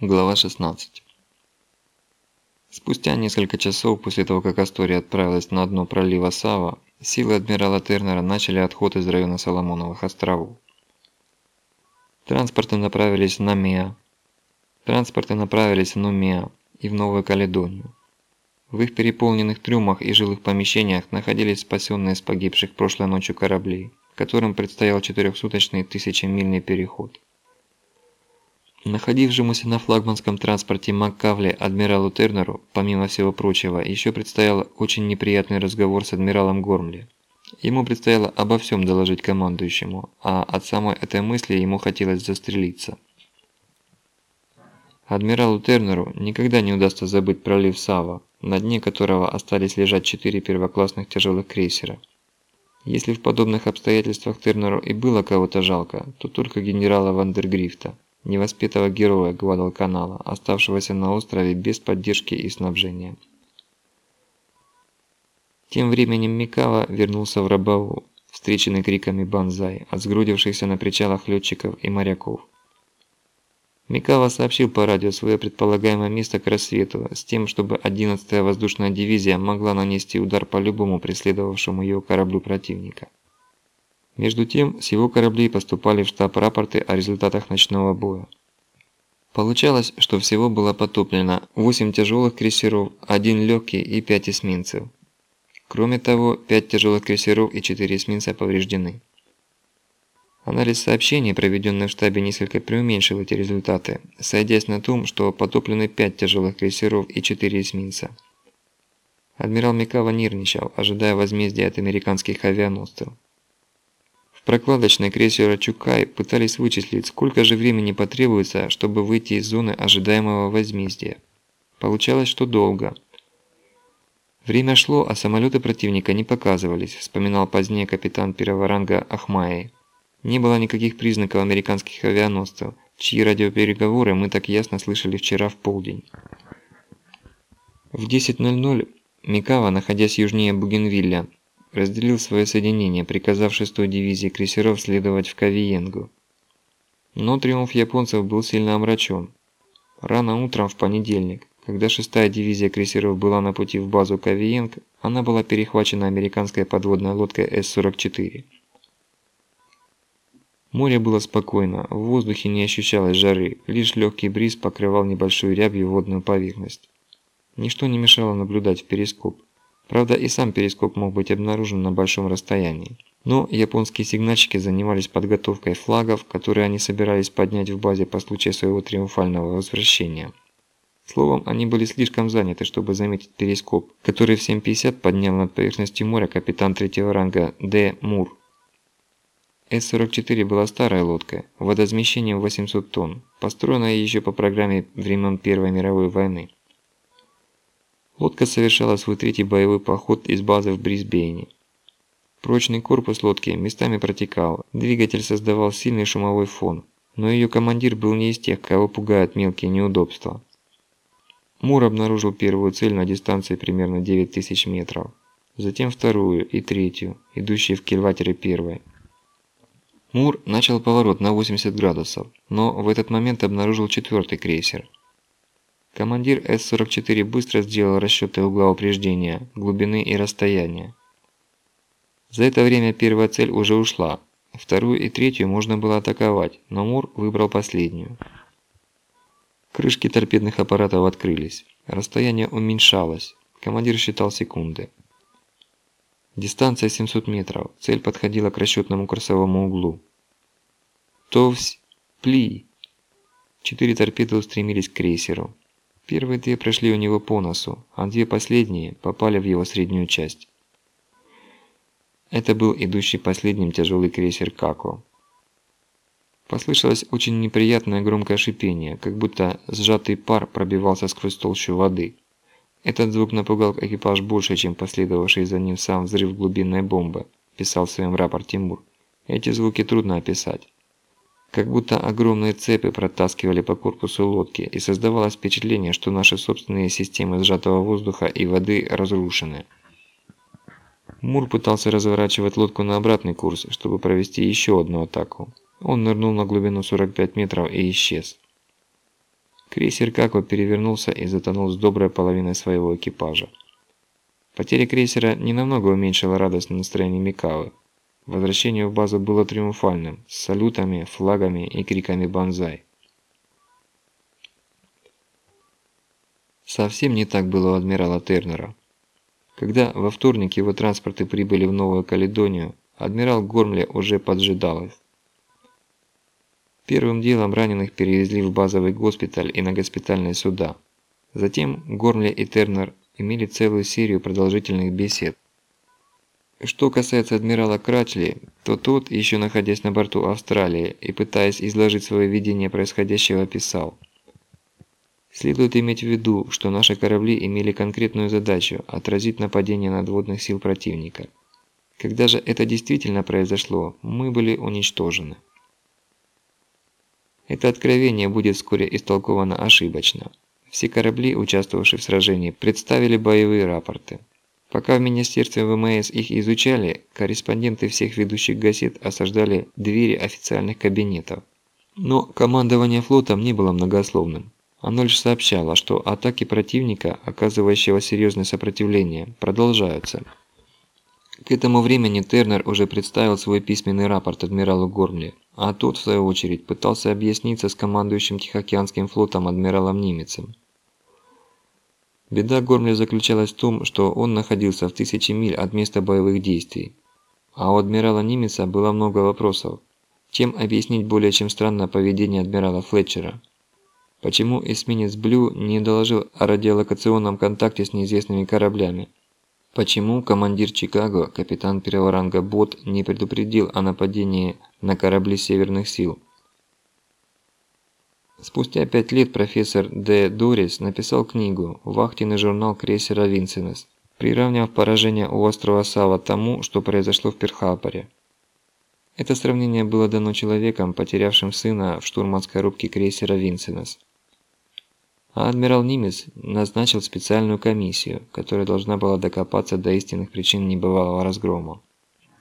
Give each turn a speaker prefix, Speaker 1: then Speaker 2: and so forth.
Speaker 1: Глава 16 Спустя несколько часов после того, как Астория отправилась на дно пролива Сава, силы адмирала Тернера начали отход из района Соломоновых островов. Транспорты направились на Меа. Транспорты направились в Нумеа и в Новую Каледонию. В их переполненных трюмах и жилых помещениях находились спасенные с погибших прошлой ночью корабли, которым предстоял четырехсуточный тысячемильный переход. Находившемуся на флагманском транспорте Маккавле адмиралу Тернеру, помимо всего прочего, еще предстоял очень неприятный разговор с адмиралом Гормли. Ему предстояло обо всем доложить командующему, а от самой этой мысли ему хотелось застрелиться. Адмиралу Тернеру никогда не удастся забыть пролив Сава, на дне которого остались лежать четыре первоклассных тяжелых крейсера. Если в подобных обстоятельствах Тернеру и было кого-то жалко, то только генерала Вандергрифта невоспетого героя Гвадалканала, оставшегося на острове без поддержки и снабжения. Тем временем Микава вернулся в Рабаву, встреченный криками «Бонзай» от сгрудившихся на причалах летчиков и моряков. Микава сообщил по радио свое предполагаемое место к рассвету, с тем, чтобы 11-я воздушная дивизия могла нанести удар по любому преследовавшему ее кораблю противника. Между тем, с его кораблей поступали в штаб рапорты о результатах ночного боя. Получалось, что всего было потоплено 8 тяжелых крейсеров, 1 легкий и 5 эсминцев. Кроме того, 5 тяжелых крейсеров и 4 эсминца повреждены. Анализ сообщений, проведенный в штабе, несколько преуменьшил эти результаты, сойдясь на том, что потоплены 5 тяжелых крейсеров и 4 эсминца. Адмирал Микава нервничал, ожидая возмездия от американских авианосцев прокладочной крейсера Чукай пытались вычислить, сколько же времени потребуется, чтобы выйти из зоны ожидаемого возмездия. Получалось, что долго. Время шло, а самолеты противника не показывались, вспоминал позднее капитан первого ранга Ахмаи. Не было никаких признаков американских авианосцев, чьи радиопереговоры мы так ясно слышали вчера в полдень. В 10.00 Микава, находясь южнее Бугенвилля, разделил свое соединение, приказав 6-й дивизии крейсеров следовать в Кавиенгу. Но триумф японцев был сильно омрачен. Рано утром в понедельник, когда 6-я дивизия крейсеров была на пути в базу Кавиенг, она была перехвачена американской подводной лодкой С-44. Море было спокойно, в воздухе не ощущалось жары, лишь легкий бриз покрывал небольшую рябью водную поверхность. Ничто не мешало наблюдать в перископ. Правда, и сам перископ мог быть обнаружен на большом расстоянии. Но японские сигнальщики занимались подготовкой флагов, которые они собирались поднять в базе по случаю своего триумфального возвращения. Словом, они были слишком заняты, чтобы заметить перископ, который в 7.50 поднял над поверхностью моря капитан третьего ранга Д. Мур. С-44 была старая лодка, водозамещением 800 тонн, построенная еще по программе времен Первой мировой войны. Лодка совершала свой третий боевой поход из базы в Брисбейне. Прочный корпус лодки местами протекал, двигатель создавал сильный шумовой фон, но ее командир был не из тех, кого пугают мелкие неудобства. Мур обнаружил первую цель на дистанции примерно 9000 метров, затем вторую и третью, идущие в кильватере первой. Мур начал поворот на 80 градусов, но в этот момент обнаружил четвертый крейсер – Командир С-44 быстро сделал расчеты угла упреждения, глубины и расстояния. За это время первая цель уже ушла, вторую и третью можно было атаковать, но Мур выбрал последнюю. Крышки торпедных аппаратов открылись, расстояние уменьшалось, командир считал секунды. Дистанция 700 метров, цель подходила к расчетному курсовому углу. Товсь, пли! Четыре торпеды устремились к крейсеру. Первые две прошли у него по носу, а две последние попали в его среднюю часть. Это был идущий последним тяжелый крейсер Како. Послышалось очень неприятное громкое шипение, как будто сжатый пар пробивался сквозь толщу воды. Этот звук напугал экипаж больше, чем последовавший за ним сам взрыв глубинной бомбы, писал в своем рапорте Мур. Эти звуки трудно описать. Как будто огромные цепи протаскивали по корпусу лодки, и создавалось впечатление, что наши собственные системы сжатого воздуха и воды разрушены. Мур пытался разворачивать лодку на обратный курс, чтобы провести еще одну атаку. Он нырнул на глубину 45 метров и исчез. Крейсер Како перевернулся и затонул с доброй половиной своего экипажа. Потеря крейсера ненамного уменьшила радостное настроение Микавы. Возвращение в базу было триумфальным, с салютами, флагами и криками «Бонзай!». Совсем не так было у адмирала Тернера. Когда во вторник его транспорты прибыли в Новую Каледонию, адмирал Гормле уже поджидал их. Первым делом раненых перевезли в базовый госпиталь и на госпитальные суда. Затем Гормле и Тернер имели целую серию продолжительных бесед. Что касается адмирала Крачли, то тот, еще находясь на борту Австралии и пытаясь изложить свое видение происходящего, писал – Следует иметь в виду, что наши корабли имели конкретную задачу – отразить нападение надводных сил противника. Когда же это действительно произошло, мы были уничтожены. Это откровение будет вскоре истолковано ошибочно. Все корабли, участвовавшие в сражении, представили боевые рапорты. Пока в Министерстве ВМС их изучали, корреспонденты всех ведущих газет осаждали двери официальных кабинетов. Но командование флотом не было многословным. Оно лишь сообщало, что атаки противника, оказывающего серьезное сопротивление, продолжаются. К этому времени Тернер уже представил свой письменный рапорт адмиралу Гормли, а тот, в свою очередь, пытался объясниться с командующим Тихоокеанским флотом адмиралом Нимецем. Беда Гормли заключалась в том, что он находился в тысячи миль от места боевых действий, а у адмирала Нимеца было много вопросов. Чем объяснить более чем странное поведение адмирала Флетчера? Почему эсминец Блю не доложил о радиолокационном контакте с неизвестными кораблями? Почему командир Чикаго, капитан первого ранга Бот, не предупредил о нападении на корабли Северных сил? Спустя пять лет профессор Д. Дорис написал книгу «Вахтенный журнал крейсера Винсенес», приравняв поражение у острова Сава тому, что произошло в Перхапоре. Это сравнение было дано человеком, потерявшим сына в штурманской рубке крейсера Винсенес а адмирал Нимец назначил специальную комиссию, которая должна была докопаться до истинных причин небывалого разгрома.